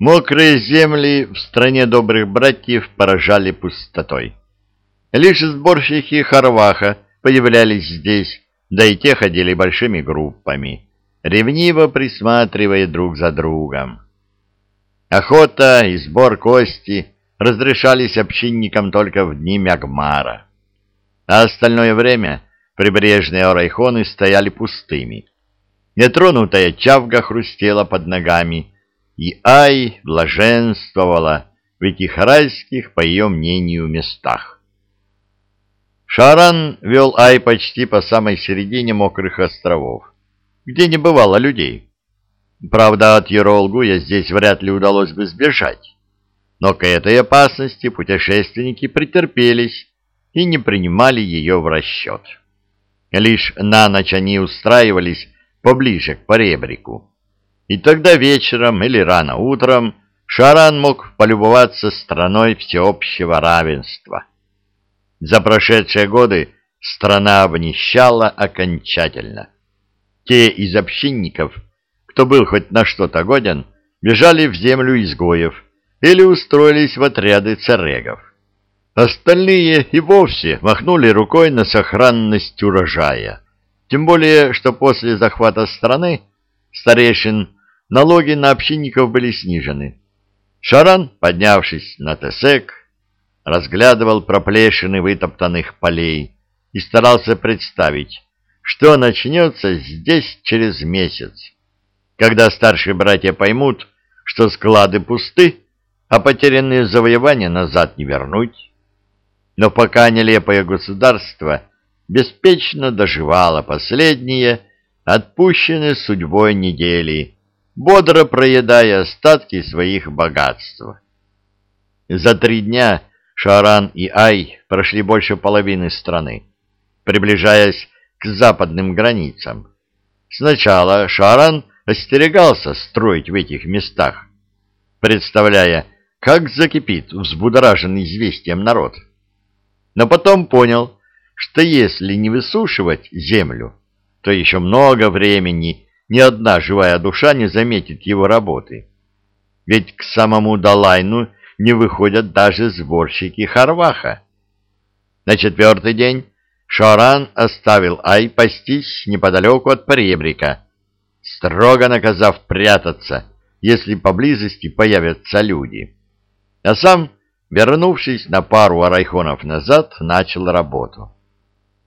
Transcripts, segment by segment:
Мокрые земли в стране добрых братьев поражали пустотой. Лишь сборщики Харваха появлялись здесь, да и те ходили большими группами, ревниво присматривая друг за другом. Охота и сбор кости разрешались общинникам только в дни Мягмара, а остальное время прибрежные орайхоны стояли пустыми. Нетронутая чавга хрустела под ногами, и Ай блаженствовала в этих райских, по ее мнению, местах. Шаран вел Ай почти по самой середине мокрых островов, где не бывало людей. Правда, от Еролгуя здесь вряд ли удалось бы сбежать, но к этой опасности путешественники претерпелись и не принимали ее в расчет. Лишь на ночь они устраивались поближе к поребрику и тогда вечером или рано утром Шаран мог полюбоваться страной всеобщего равенства. За прошедшие годы страна обнищала окончательно. Те из общинников, кто был хоть на что-то годен, бежали в землю изгоев или устроились в отряды царегов. Остальные и вовсе махнули рукой на сохранность урожая, тем более, что после захвата страны старейшин налоги на общинников были снижены. Шаран, поднявшись на Тесек, разглядывал проплешины вытоптанных полей и старался представить, что начнется здесь через месяц, когда старшие братья поймут, что склады пусты, а потерянные завоевания назад не вернуть. Но пока нелепое государство беспечно доживало последние, отпущенные судьбой недели, бодро проедая остатки своих богатств. За три дня Шаран и Ай прошли больше половины страны, приближаясь к западным границам. Сначала Шаран остерегался строить в этих местах, представляя, как закипит взбудораженный известием народ. Но потом понял, что если не высушивать землю, то еще много времени ни одна живая душа не заметит его работы. Ведь к самому Далайну не выходят даже сборщики Харваха. На четвертый день Шаран оставил Ай пастись неподалеку от поребрика, строго наказав прятаться, если поблизости появятся люди. А сам, вернувшись на пару арайхонов назад, начал работу.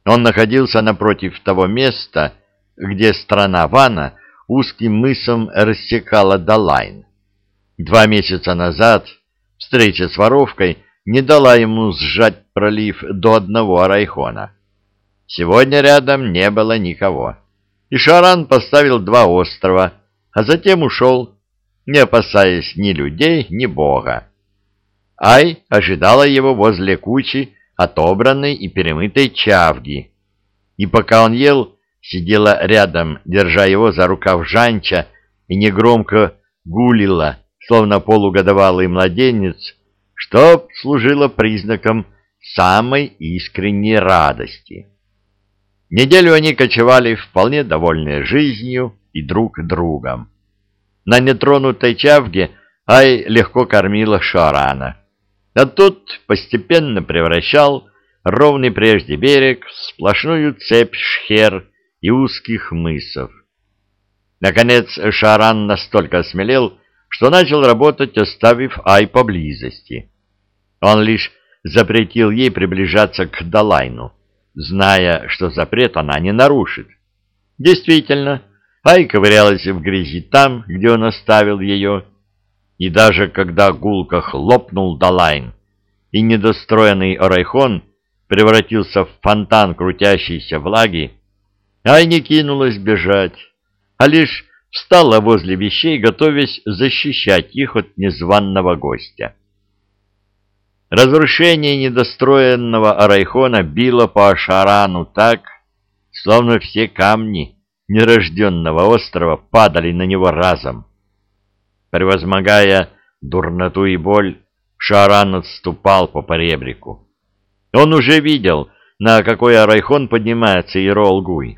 Он находился напротив того места, где страна Вана узким мысом рассекала Далайн. Два месяца назад встреча с воровкой не дала ему сжать пролив до одного арайхона. Сегодня рядом не было никого. И Шаран поставил два острова, а затем ушел, не опасаясь ни людей, ни бога. Ай ожидала его возле кучи отобранной и перемытой чавги. И пока он ел, сидела рядом, держа его за рукав Жанча, и негромко гулила, словно полугодовалый младенец, что служило признаком самой искренней радости. Неделю они кочевали вполне довольные жизнью и друг другом. На нетронутой чавге Ай легко кормила Шарана, а тот постепенно превращал ровный прежде берег в сплошную цепь шхер и узких мысов. Наконец Шаран настолько осмелел, что начал работать, оставив Ай поблизости. Он лишь запретил ей приближаться к Далайну, зная, что запрет она не нарушит. Действительно, Ай ковырялась в грязи там, где он оставил ее, и даже когда гулко хлопнул Далайн, и недостроенный Орайхон превратился в фонтан крутящейся влаги, Ай не кинулась бежать, а лишь встала возле вещей, готовясь защищать их от незваного гостя. Разрушение недостроенного Арайхона било по Ашарану так, словно все камни нерожденного острова падали на него разом. Превозмогая дурноту и боль, Шаран отступал по поребрику. Он уже видел, на какой Арайхон поднимается Ирол-Гуй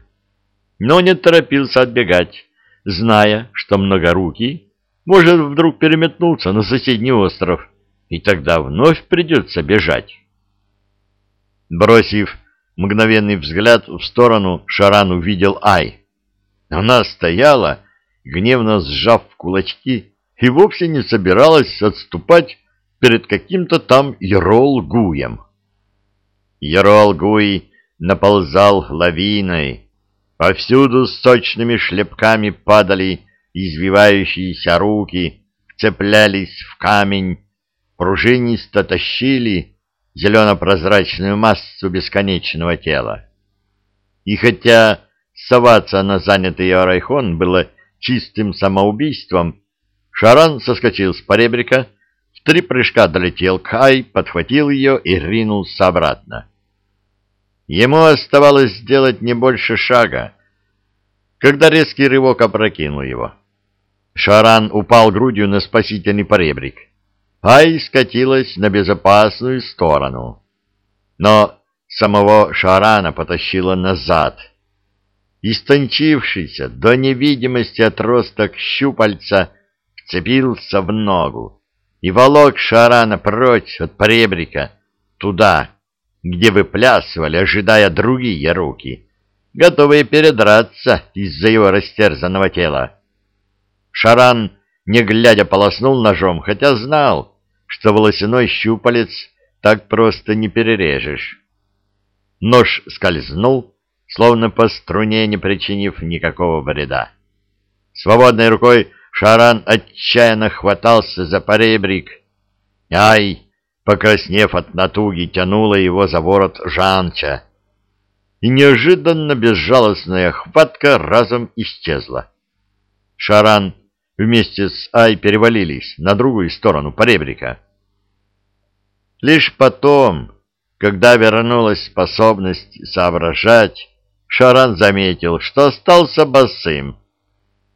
но не торопился отбегать, зная, что Многорукий может вдруг переметнуться на соседний остров, и тогда вновь придется бежать. Бросив мгновенный взгляд в сторону, Шаран увидел Ай. Она стояла, гневно сжав кулачки, и вовсе не собиралась отступать перед каким-то там Ерол-Гуем. Ерол-Гуй наползал лавиной, повсюду сочными шлепками падали извивающиеся руки, цеплялись в камень, пружинисто тащили зелено-прозрачную массу бесконечного тела. И хотя соваться на занятый Арайхон было чистым самоубийством, Шаран соскочил с поребрика, в три прыжка долетел к Ай, подхватил ее и ринулся обратно. Ему оставалось сделать не больше шага, когда резкий рывок опрокинул его. Шаран упал грудью на спасительный поребрик. Ай скатилась на безопасную сторону. Но самого Шарана потащило назад. Истончившийся до невидимости отросток щупальца вцепился в ногу и волок Шарана прочь от поребрика туда, где выплясывали, ожидая другие руки, готовые передраться из-за его растерзанного тела. Шаран, не глядя, полоснул ножом, хотя знал, что волосяной щупалец так просто не перережешь. Нож скользнул, словно по струне, не причинив никакого вреда. Свободной рукой Шаран отчаянно хватался за поребрик. Ай, покраснев от натуги, тянула его за ворот Жанча. И неожиданно безжалостная хватка разом исчезла. Шаран вместе с Ай перевалились на другую сторону поребрика. Лишь потом, когда вернулась способность соображать, Шаран заметил, что остался босым.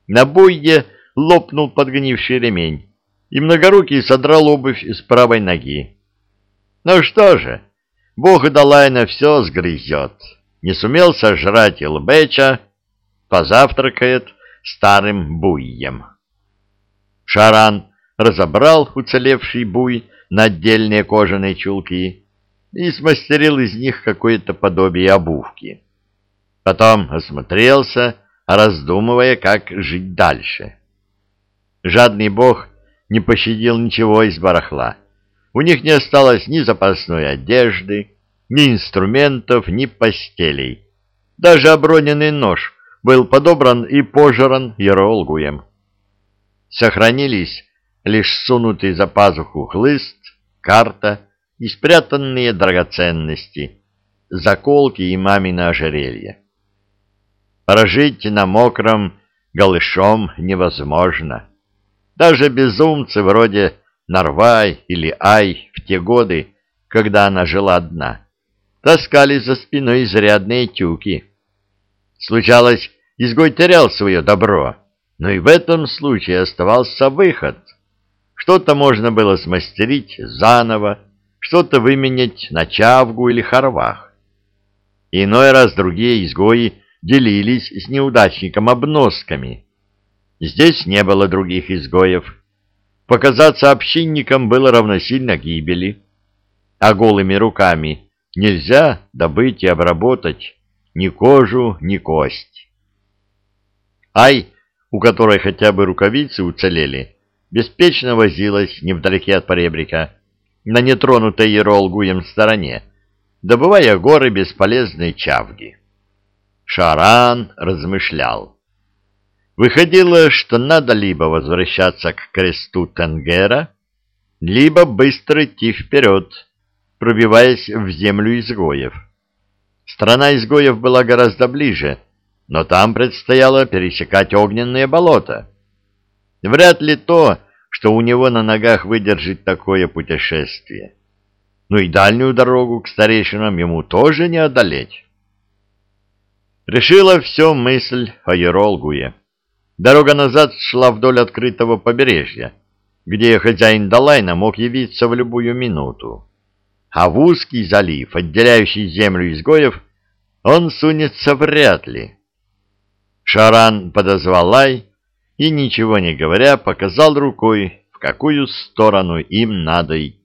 На буйде лопнул подгнивший ремень, и многорукий содрал обувь с правой ноги. Ну что же, бог Далайна все сгрызет. Не сумел сожрать Илбеча, позавтракает старым буйем. Шаран разобрал уцелевший буй на отдельные кожаные чулки и смастерил из них какое-то подобие обувки. Потом осмотрелся, раздумывая, как жить дальше. Жадный бог не пощадил ничего из барахла. У них не осталось ни запасной одежды, ни инструментов, ни постелей. Даже оброненный нож был подобран и пожран Еролгуем. Сохранились лишь сунутый за пазуху хлыст, карта и спрятанные драгоценности, заколки и мамино ожерелье. Прожить на мокром голышом невозможно. Даже безумцы вроде Нарвай или Ай в те годы, когда она жила одна, таскали за спиной изрядные тюки. Случалось, изгой терял свое добро, но и в этом случае оставался выход. Что-то можно было смастерить заново, что-то выменять на чавгу или хорвах. Иной раз другие изгои делились с неудачником обносками. Здесь не было других изгоев. Показаться общинникам было равносильно гибели, а голыми руками нельзя добыть и обработать ни кожу, ни кость. Ай, у которой хотя бы рукавицы уцелели, беспечно возилась невдалеке от поребрика, на нетронутой Еролгуем стороне, добывая горы бесполезной чавги. Шаран размышлял. Выходило, что надо либо возвращаться к кресту Тенгера, либо быстро идти вперед, пробиваясь в землю изгоев. Страна изгоев была гораздо ближе, но там предстояло пересекать огненные болота. Вряд ли то, что у него на ногах выдержит такое путешествие. Ну и дальнюю дорогу к старейшинам ему тоже не одолеть. Решила все мысль о Еролгуе. Дорога назад шла вдоль открытого побережья, где хозяин Далайна мог явиться в любую минуту. А в узкий залив, отделяющий землю изгоев, он сунется вряд ли. Шаран подозвал Лай и, ничего не говоря, показал рукой, в какую сторону им надо идти.